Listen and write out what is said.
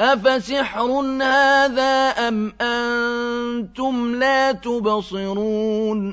أَفَسِحْرٌ هَٰذَا أَمْ أَنتُمْ لَا تُبْصِرُونَ